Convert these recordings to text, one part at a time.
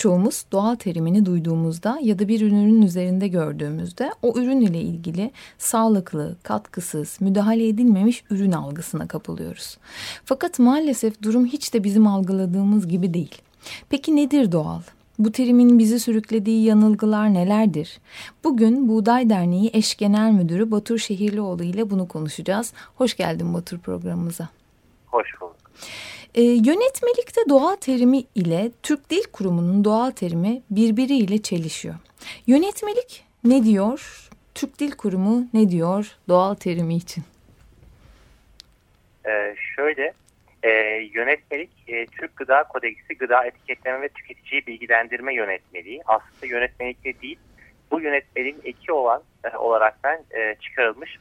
Birçoğumuz doğal terimini duyduğumuzda ya da bir ürünün üzerinde gördüğümüzde o ürün ile ilgili sağlıklı, katkısız, müdahale edilmemiş ürün algısına kapılıyoruz. Fakat maalesef durum hiç de bizim algıladığımız gibi değil. Peki nedir doğal? Bu terimin bizi sürüklediği yanılgılar nelerdir? Bugün Buğday Derneği Eş Genel Müdürü Batur Şehirlioğlu ile bunu konuşacağız. Hoş geldin Batur programımıza. Hoş bulduk. E, yönetmelikte doğal terimi ile Türk Dil Kurumu'nun doğal terimi birbiriyle çelişiyor. Yönetmelik ne diyor? Türk Dil Kurumu ne diyor doğal terimi için? Ee, şöyle, e, yönetmelik e, Türk Gıda Kodeksi Gıda Etiketleme ve Tüketiciyi Bilgilendirme Yönetmeliği. Aslında yönetmelikte değil, bu yönetmeliğin eki olan e, olaraktan e, çıkarılmış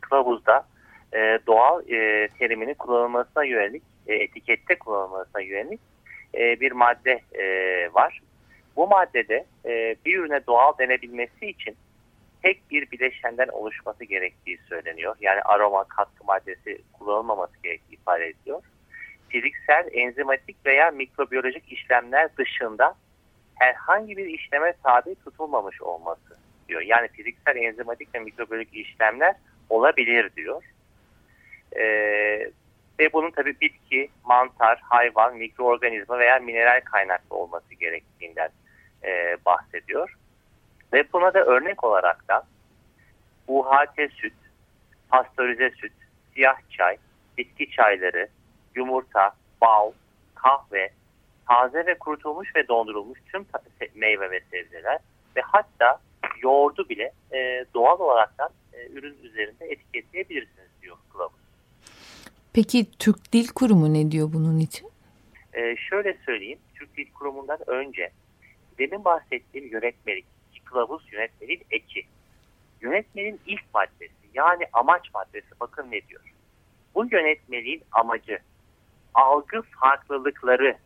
kılavuzda e, doğal e, teriminin kullanılmasına yönelik e, etikette kullanılmasına yönelik e, bir madde e, var. Bu maddede e, bir ürüne doğal denebilmesi için tek bir bileşenden oluşması gerektiği söyleniyor. Yani aroma, katkı maddesi kullanılmaması gerektiği ifade ediliyor. Fiziksel, enzimatik veya mikrobiyolojik işlemler dışında herhangi bir işleme tabi tutulmamış olması diyor. Yani fiziksel, enzimatik ve mikrobiyolojik işlemler olabilir diyor. Ee, ve bunun tabi bitki, mantar, hayvan, mikroorganizma veya mineral kaynaklı olması gerektiğinden e, bahsediyor. Ve buna da örnek olarak da UHT süt, pastörize süt, siyah çay, bitki çayları, yumurta, bal, kahve, taze ve kurutulmuş ve dondurulmuş tüm meyve ve sebzeler ve hatta yoğurdu bile e, doğal olaraktan e, ürün üzerinde etiketleyebilirsiniz diyor kılavuz. Peki Türk Dil Kurumu ne diyor bunun için? Ee, şöyle söyleyeyim. Türk Dil Kurumu'ndan önce demin bahsettiğim yönetmelik, kılavuz yönetmeliğin eki. Yönetmenin ilk maddesi yani amaç maddesi bakın ne diyor. Bu yönetmeliğin amacı algı farklılıkları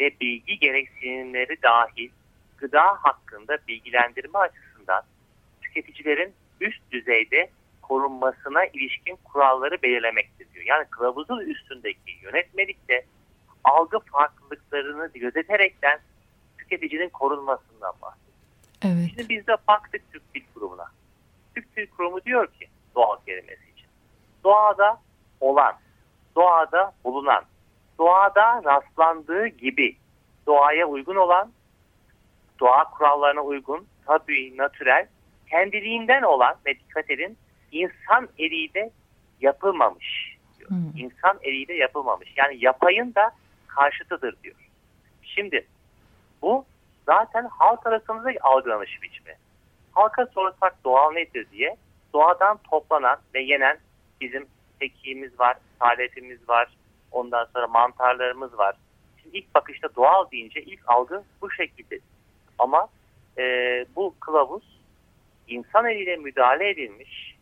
ve bilgi gereksinimleri dahil gıda hakkında bilgilendirme açısından tüketicilerin üst düzeyde korunmasına ilişkin kuralları belirlemektir diyor. Yani kılavuzun üstündeki yönetmelikte algı farklılıklarını gözeterekten tüketicinin korunmasından bahsediyor. Evet. Şimdi biz de baktık Türk Dil Kurumu'na. Türk Dil Kurumu diyor ki doğal kelimesi için. Doğada olan, doğada bulunan, doğada rastlandığı gibi doğaya uygun olan, doğa kurallarına uygun, tabii, natürel, kendiliğinden olan ve dikkat edin insan eliyle yapılmamış diyor. Hmm. İnsan eliyle yapılmamış. Yani yapayın da karşıtıdır diyor. Şimdi bu zaten halk arasında algılanış biçimi. Halka sorsak doğal nedir diye doğadan toplanan ve yenen bizim tekiğimiz var, saletimiz var, ondan sonra mantarlarımız var. Şimdi ilk bakışta doğal deyince ilk algı bu şekilde. Ama e, bu kılavuz insan eliyle müdahale edilmiş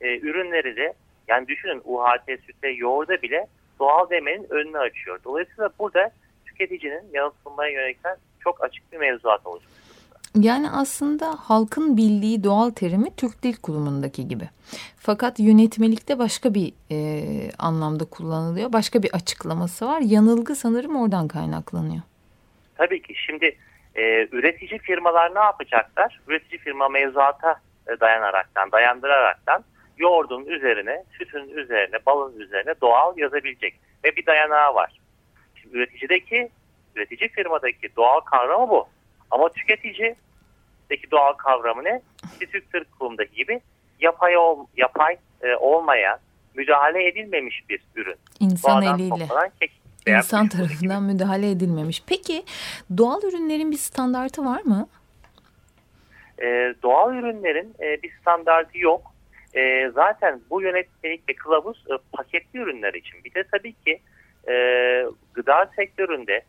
e, ürünleri de yani düşünün UHT sütte yoğurda bile doğal demenin önünü açıyor. Dolayısıyla burada tüketicinin yanıltılmaya yönelik çok açık bir mevzuat oluşmuş. Yani aslında halkın bildiği doğal terimi Türk Dil Kurumu'ndaki gibi. Fakat yönetmelikte başka bir e, anlamda kullanılıyor. Başka bir açıklaması var. Yanılgı sanırım oradan kaynaklanıyor. Tabii ki. Şimdi e, üretici firmalar ne yapacaklar? Üretici firma mevzuata e, dayanaraktan, dayandıraraktan yoğurdun üzerine, sütün üzerine, balın üzerine doğal yazabilecek. Ve bir dayanağı var. Şimdi üreticideki, üretici firmadaki doğal kavramı bu. Ama tüketicideki doğal kavramı ne? İşte Türk Tır Kurumu'ndaki gibi yapay, ol, yapay e, olmayan, müdahale edilmemiş bir ürün. İnsan Doğadan eliyle. İnsan tarafından gibi. müdahale edilmemiş. Peki doğal ürünlerin bir standartı var mı? Ee, doğal ürünlerin e, bir standartı yok e, zaten bu yönetmelik ve kılavuz e, paketli ürünler için. Bir de tabii ki e, gıda sektöründe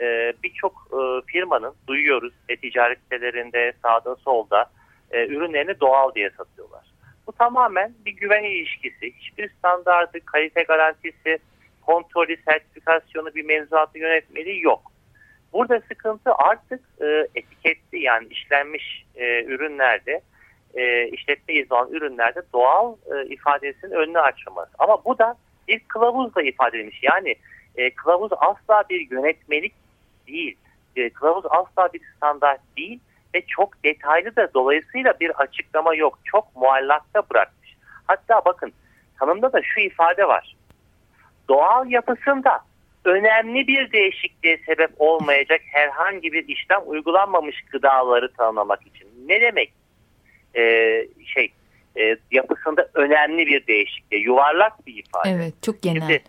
e, birçok e, firmanın duyuyoruz e-ticaret sitelerinde sağda solda e, ürünlerini doğal diye satıyorlar. Bu tamamen bir güven ilişkisi. Hiçbir standardı, kalite garantisi, kontrolü, sertifikasyonu, bir mevzuatı yönetmeliği yok. Burada sıkıntı artık e, etiketli yani işlenmiş e, ürünlerde, e, işletme olan ürünlerde doğal e, ifadesinin önünü açılması. Ama bu da bir kılavuzla ifade edilmiş. Yani e, kılavuz asla bir yönetmelik değil. E, kılavuz asla bir standart değil ve çok detaylı da dolayısıyla bir açıklama yok. Çok muallakta bırakmış. Hatta bakın tanımda da şu ifade var. Doğal yapısında önemli bir değişikliğe sebep olmayacak herhangi bir işlem uygulanmamış gıdaları tanımlamak için. Ne demek? Ee, şey e, yapısında önemli bir değişikliğe yuvarlak bir ifade. Evet çok genel. Şimdi,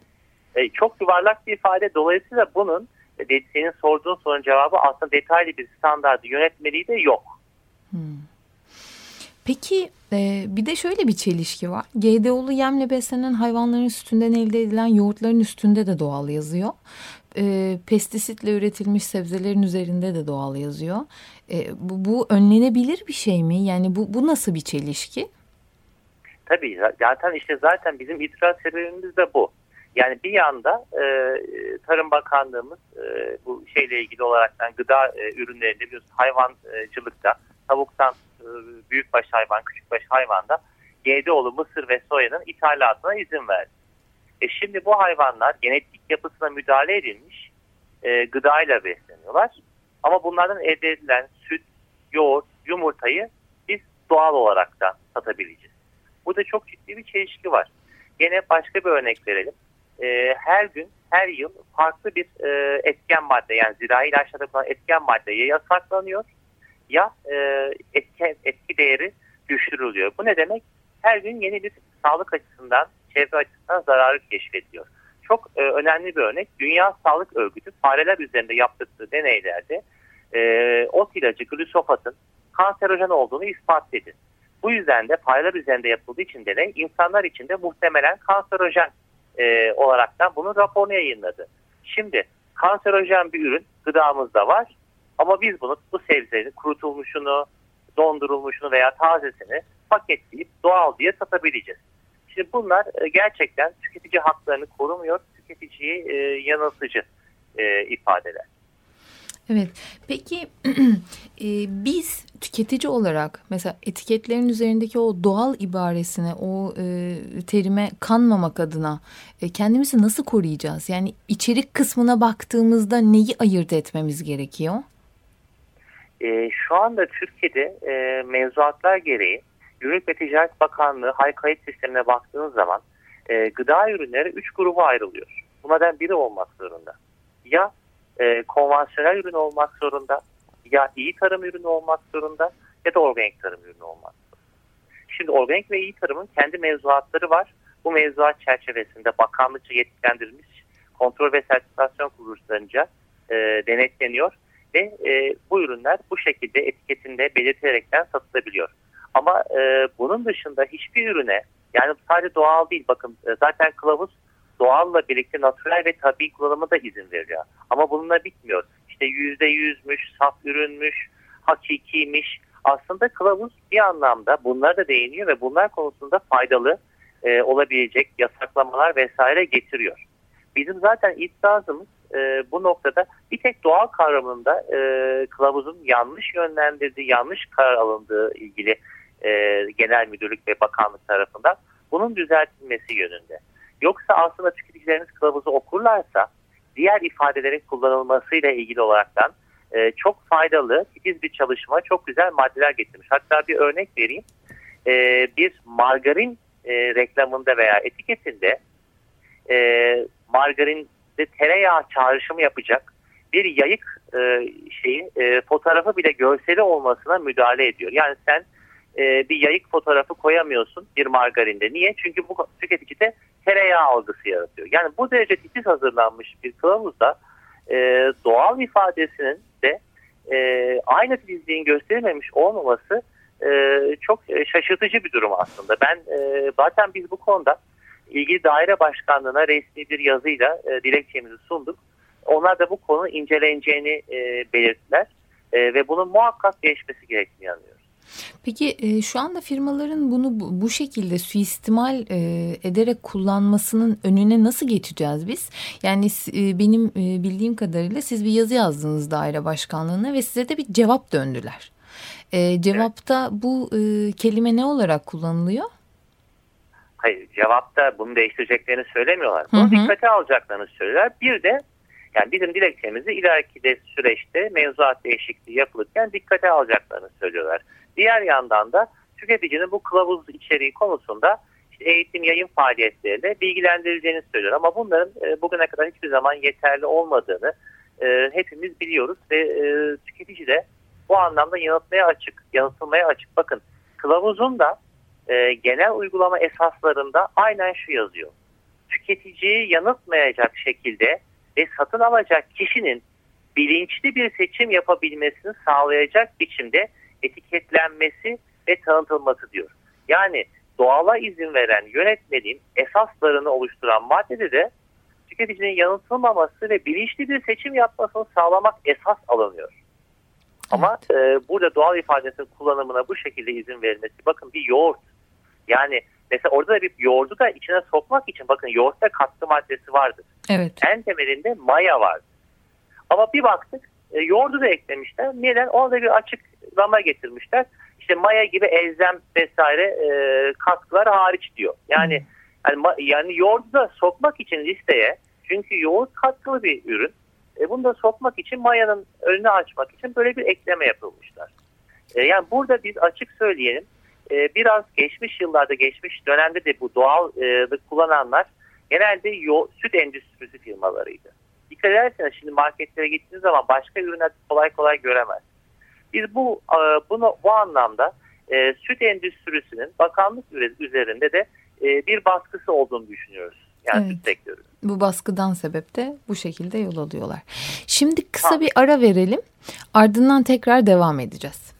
e, çok yuvarlak bir ifade dolayısıyla bunun e, senin sorduğun sorunun cevabı aslında detaylı bir standartı yönetmeliği de yok. Hmm. Peki e, bir de şöyle bir çelişki var. GDO'lu yemle beslenen hayvanların sütünden elde edilen yoğurtların üstünde de doğal yazıyor. E, pestisitle üretilmiş sebzelerin üzerinde de doğal yazıyor. E, bu, bu önlenebilir bir şey mi? Yani bu, bu nasıl bir çelişki? Tabii zaten işte zaten bizim itiraz sebebimiz de bu. Yani bir yanda e, Tarım Bakanlığımız e, bu şeyle ilgili olarak yani gıda e, ürünlerinde biliyorsunuz hayvancılıkta tavuktan e, büyükbaş hayvan, küçükbaş hayvanda GDO'lu mısır ve soyanın ithalatına izin verdi. E şimdi bu hayvanlar genetik yapısına müdahale edilmiş e, gıdayla besleniyorlar. Ama bunlardan elde edilen süt, yoğurt, yumurtayı biz doğal olarak da satabileceğiz. Burada çok ciddi bir çelişki var. Yine başka bir örnek verelim. E, her gün, her yıl farklı bir e, etken madde yani zirai ilaçlarda kullanılan etken madde ya yasaklanıyor ya e, etki, etki değeri düşürülüyor. Bu ne demek? Her gün yeni bir sağlık açısından, çevre açısından zararı keşfediliyor. Çok e, önemli bir örnek. Dünya Sağlık Örgütü fareler üzerinde yaptığı deneylerde e, ot ilacı glisofatın kanserojen olduğunu ispat edildi. Bu yüzden de fareler üzerinde yapıldığı için deney insanlar için de muhtemelen kanserojen e, olaraktan bunun raporunu yayınladı. Şimdi kanserojen bir ürün gıdamızda var ama biz bunu bu sebzenin kurutulmuşunu, dondurulmuşunu veya tazesini paketleyip doğal diye satabileceğiz. Şimdi bunlar e, gerçekten tüketici haklarını korumuyor, tüketiciyi e, yanıltıcı e, ifadeler. Evet. Peki e, biz tüketici olarak mesela etiketlerin üzerindeki o doğal ibaresine, o e, terime kanmamak adına e, kendimizi nasıl koruyacağız? Yani içerik kısmına baktığımızda neyi ayırt etmemiz gerekiyor? E, şu anda Türkiye'de e, mevzuatlar gereği Gümrük ve Ticaret Bakanlığı hay kayıt sistemine baktığınız zaman e, gıda ürünleri üç gruba ayrılıyor. Bunlardan biri olmak zorunda. Ya e, konvansiyonel ürün olmak zorunda, ya iyi tarım ürünü olmak zorunda ya da organik tarım ürünü olmak zorunda. Şimdi organik ve iyi tarımın kendi mevzuatları var. Bu mevzuat çerçevesinde bakanlıkça yetkilendirilmiş kontrol ve sertifikasyon kuruluşlarınca e, denetleniyor ve e, bu ürünler bu şekilde etiketinde belirtilerekten satılabiliyor. Ama e, bunun dışında hiçbir ürüne yani sadece doğal değil bakın e, zaten kılavuz doğalla birlikte natürel ve tabii kullanımı da izin veriyor. Ama bununla bitmiyor. İşte yüzde yüzmüş, saf ürünmüş, hakikiymiş. Aslında kılavuz bir anlamda bunlara da değiniyor ve bunlar konusunda faydalı e, olabilecek yasaklamalar vesaire getiriyor. Bizim zaten iddiazımız e, bu noktada bir tek doğal kavramında e, kılavuzun yanlış yönlendirdiği, yanlış karar alındığı ilgili e, genel müdürlük ve bakanlık tarafından bunun düzeltilmesi yönünde. Yoksa aslında tüketicilerimiz kılavuzu okurlarsa diğer ifadelerin kullanılmasıyla ilgili olaraktan e, çok faydalı, titiz bir çalışma, çok güzel maddeler getirmiş. Hatta bir örnek vereyim. E, bir margarin e, reklamında veya etiketinde e, margarinde tereyağı çağrışımı yapacak bir yayık e, şeyi e, fotoğrafı bile görseli olmasına müdahale ediyor. Yani sen e, bir yayık fotoğrafı koyamıyorsun bir margarinde. Niye? Çünkü bu tüketicide tereyağı algısı yaratıyor. Yani bu derece titiz hazırlanmış bir kılavuzda e, doğal ifadesinin de e, aynı titizliğin gösterilmemiş olmaması e, çok şaşırtıcı bir durum aslında. Ben e, zaten biz bu konuda ilgili daire başkanlığına resmi bir yazıyla e, dilekçemizi sunduk. Onlar da bu konu inceleneceğini e, belirttiler e, ve bunun muhakkak değişmesi gerektiğini anlıyoruz. Peki e, şu anda firmaların bunu bu, bu şekilde suistimal e, ederek kullanmasının önüne nasıl geçeceğiz biz? Yani e, benim e, bildiğim kadarıyla siz bir yazı yazdınız daire başkanlığına ve size de bir cevap döndüler. E, cevapta evet. bu e, kelime ne olarak kullanılıyor? Hayır cevapta bunu değiştireceklerini söylemiyorlar. Bunu hı hı. dikkate alacaklarını söylüyorlar. Bir de yani bizim dilekçemizi ileriki de süreçte mevzuat değişikliği yapılırken dikkate alacaklarını söylüyorlar. Diğer yandan da tüketicinin bu kılavuz içeriği konusunda işte eğitim yayın faaliyetleriyle bilgilendirileceğini söylüyor. Ama bunların e, bugüne kadar hiçbir zaman yeterli olmadığını e, hepimiz biliyoruz ve e, tüketici de bu anlamda yanıtmaya açık, yanıtılmaya açık. Bakın kılavuzun da e, genel uygulama esaslarında aynen şu yazıyor. Tüketiciyi yanıltmayacak şekilde ve satın alacak kişinin bilinçli bir seçim yapabilmesini sağlayacak biçimde etiketlenmesi ve tanıtılması diyor. Yani doğala izin veren yönetmenin esaslarını oluşturan maddede de tüketicinin yanıltılmaması ve bilinçli bir seçim yapmasını sağlamak esas alınıyor. Ama e, burada doğal ifadesinin kullanımına bu şekilde izin verilmesi. Bakın bir yoğurt. Yani mesela orada da bir yoğurdu da içine sokmak için bakın yoğurtta katkı maddesi vardır. Evet. En temelinde maya vardır. Ama bir baktık e, yoğurdu da eklemişler. Neden? Orada bir açıklama getirmişler. İşte maya gibi elzem vesaire e, katkılar hariç diyor. Yani yani, yani yoğurdu da sokmak için listeye çünkü yoğurt katkılı bir ürün. E, bunu da sokmak için mayanın önünü açmak için böyle bir ekleme yapılmışlar. E, yani burada biz açık söyleyelim e, biraz geçmiş yıllarda geçmiş dönemde de bu doğal e, kullananlar genelde yo, süt endüstrisi firmalarıydı. Dikkat ederseniz şimdi marketlere gittiğiniz zaman başka ürünler kolay kolay göremez. Biz bu e, bunu bu anlamda e, süt endüstrisinin bakanlık üzerinde de e, bir baskısı olduğunu düşünüyoruz. Yani evet. süt sektörü. Bu baskıdan sebep de bu şekilde yol alıyorlar. Şimdi kısa ha. bir ara verelim. Ardından tekrar devam edeceğiz.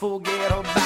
fogueira.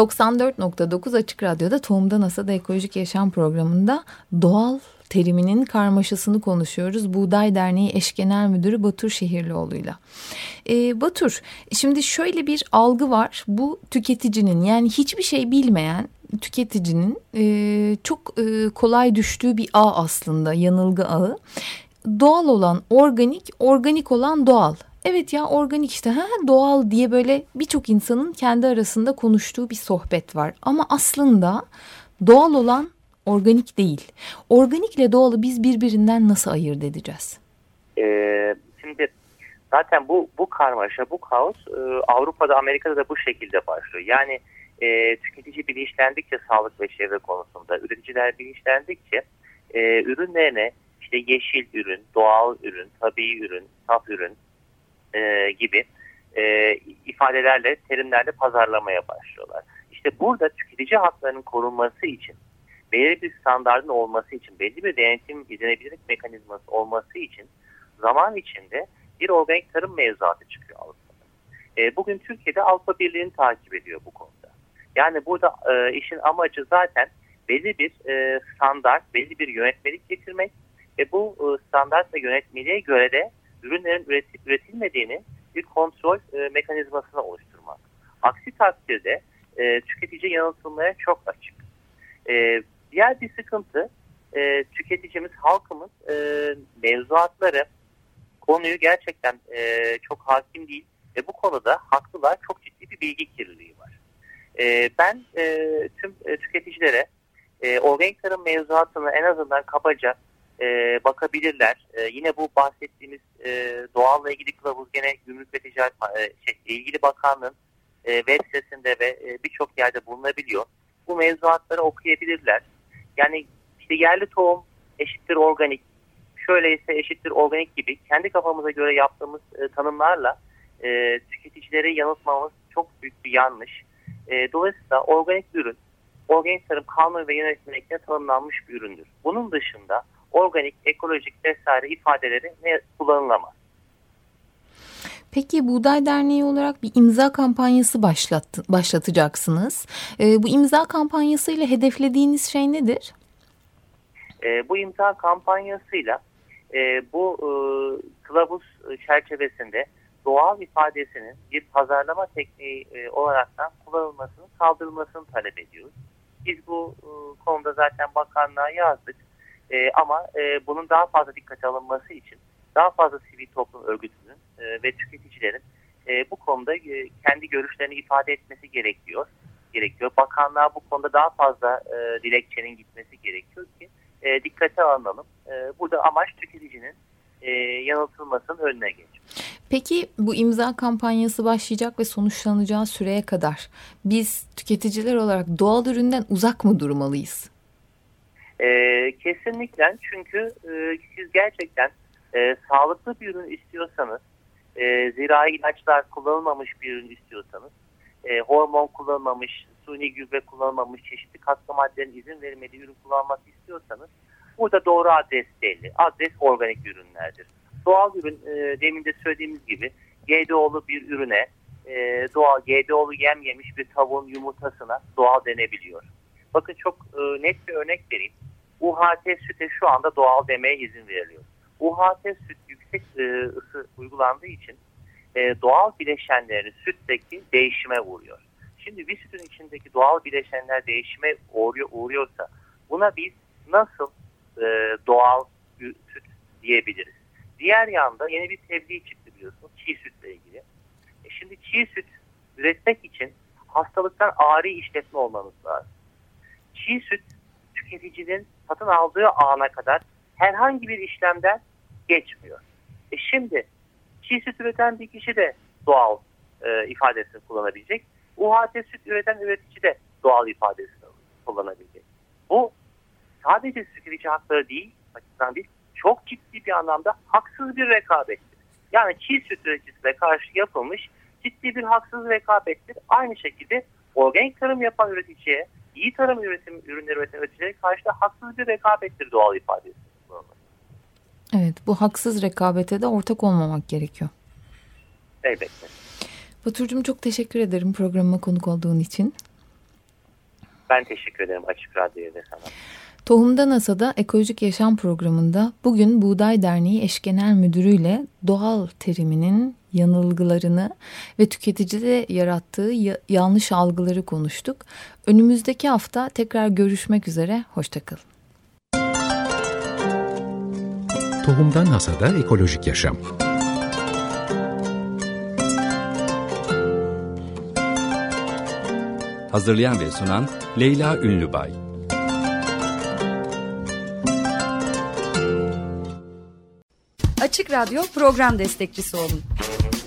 ...94.9 Açık Radyo'da Tohumda NASA'da Ekolojik Yaşam programında doğal teriminin karmaşasını konuşuyoruz. Buğday Derneği Eş Genel Müdürü Batur Şehirlioğlu'yla. Ee, Batur, şimdi şöyle bir algı var. Bu tüketicinin yani hiçbir şey bilmeyen tüketicinin e, çok e, kolay düştüğü bir ağ aslında yanılgı ağı. Doğal olan organik, organik olan doğal. Evet ya organik işte ha, doğal diye böyle birçok insanın kendi arasında konuştuğu bir sohbet var. Ama aslında doğal olan organik değil. Organikle doğalı biz birbirinden nasıl ayırt edeceğiz? Ee, şimdi zaten bu bu karmaşa, bu kaos e, Avrupa'da, Amerika'da da bu şekilde başlıyor. Yani e, tüketici bilinçlendikçe sağlık ve çevre konusunda, üreticiler bilinçlendikçe e, ürünlerine işte yeşil ürün, doğal ürün, tabii ürün, saf ürün e, gibi e, ifadelerle, terimlerle pazarlamaya başlıyorlar. İşte burada tüketici haklarının korunması için, belirli bir standartın olması için, belli bir denetim izlenebilirlik mekanizması olması için zaman içinde bir organik tarım mevzuatı çıkıyor Avrupa'da. E, bugün Türkiye'de Avrupa Birliği'ni takip ediyor bu konuda. Yani burada e, işin amacı zaten belli bir e, standart, belli bir yönetmelik getirmek ve bu e, standart ve yönetmeliğe göre de ürünlerin üretip üretilmediğini bir kontrol e, mekanizmasına oluşturmak. Aksi takdirde e, tüketici yanıltılmaya çok açık. E, diğer bir sıkıntı e, tüketicimiz, halkımız e, mevzuatları, konuyu gerçekten e, çok hakim değil ve bu konuda haklılar çok ciddi bir bilgi kirliliği var. E, ben e, tüm e, tüketicilere e, organik tarım mevzuatını en azından kabaca e, bakabilirler. E, yine bu bahsettiğimiz e, doğalla ilgili kılavuz gene Gümrük ve Ticaret e, şey, ilgili bakanlığın e, web sitesinde ve e, birçok yerde bulunabiliyor. Bu mevzuatları okuyabilirler. Yani işte yerli tohum eşittir organik, şöyleyse eşittir organik gibi kendi kafamıza göre yaptığımız e, tanımlarla e, tüketicileri yanıltmamız çok büyük bir yanlış. E, dolayısıyla organik ürün, organik tarım kanun ve yönetmelikle tanımlanmış bir üründür. Bunun dışında organik, ekolojik vesaire ifadeleri ne kullanılamaz. Peki Buğday Derneği olarak bir imza kampanyası başlattı, başlatacaksınız. E, bu imza kampanyasıyla hedeflediğiniz şey nedir? E, bu imza kampanyasıyla e, bu e, kılavuz çerçevesinde doğal ifadesinin bir pazarlama tekniği e, olaraktan kullanılmasını, kaldırılmasını talep ediyoruz. Biz bu e, konuda zaten bakanlığa yazdık. E, ama e, bunun daha fazla dikkate alınması için daha fazla sivil toplum örgütünün e, ve tüketicilerin e, bu konuda e, kendi görüşlerini ifade etmesi gerekiyor. gerekiyor. Bakanlığa bu konuda daha fazla e, dilekçenin gitmesi gerekiyor ki e, dikkate alınalım. E, burada amaç tüketicinin e, yanıltılmasının önüne geçmek. Peki bu imza kampanyası başlayacak ve sonuçlanacağı süreye kadar biz tüketiciler olarak doğal üründen uzak mı durmalıyız? E, kesinlikle çünkü e, siz gerçekten e, sağlıklı bir ürün istiyorsanız, e, zirai ilaçlar kullanılmamış bir ürün istiyorsanız, e, hormon kullanılmamış, suni gübre kullanılmamış, çeşitli katkı maddelerin izin verilmediği ürün kullanmak istiyorsanız burada doğru adres belli. Adres organik ürünlerdir. Doğal ürün e, demin de söylediğimiz gibi GDO'lu bir ürüne e, doğal GDO'lu yem yemiş bir tavuğun yumurtasına doğal denebiliyor. Bakın çok e, net bir örnek vereyim. UHT süte şu anda doğal demeye izin veriliyor. UHT süt yüksek e, ısı uygulandığı için e, doğal bileşenlerin sütteki değişime uğruyor. Şimdi bir sütün içindeki doğal bileşenler değişime uğruyor, uğruyorsa buna biz nasıl e, doğal süt diyebiliriz? Diğer yanda yeni bir tebliğ çıktı biliyorsunuz çiğ sütle ilgili. E şimdi çiğ süt üretmek için hastalıktan ari işletme olmanız lazım. Çiğ süt tüketicinin satın aldığı ana kadar herhangi bir işlemden geçmiyor. E şimdi çiğ süt üreten bir kişi de doğal e, ifadesini kullanabilecek. UHT süt üreten üretici de doğal ifadesini kullanabilecek. Bu sadece tüketici hakları değil, açısından değil, çok ciddi bir anlamda haksız bir rekabettir. Yani çiğ süt üreticisine karşı yapılmış ciddi bir haksız rekabettir. Aynı şekilde organik tarım yapan üreticiye, iyi tarım üretim, ürünleri üreten üreticilere karşı da haksız bir rekabettir doğal ifadesi. Evet bu haksız rekabete de ortak olmamak gerekiyor. Elbette. Baturcuğum çok teşekkür ederim programıma konuk olduğun için. Ben teşekkür ederim Açık Radyo'ya da sana. Tohumda NASA'da Ekolojik Yaşam Programı'nda bugün Buğday Derneği Eş Genel Müdürü ile doğal teriminin yanılgılarını ve tüketicide yarattığı yanlış algıları konuştuk. Önümüzdeki hafta tekrar görüşmek üzere, hoşçakalın. Tohumdan Hasada Ekolojik Yaşam Hazırlayan ve sunan Leyla Ünlübay Açık Radyo program destekçisi olun.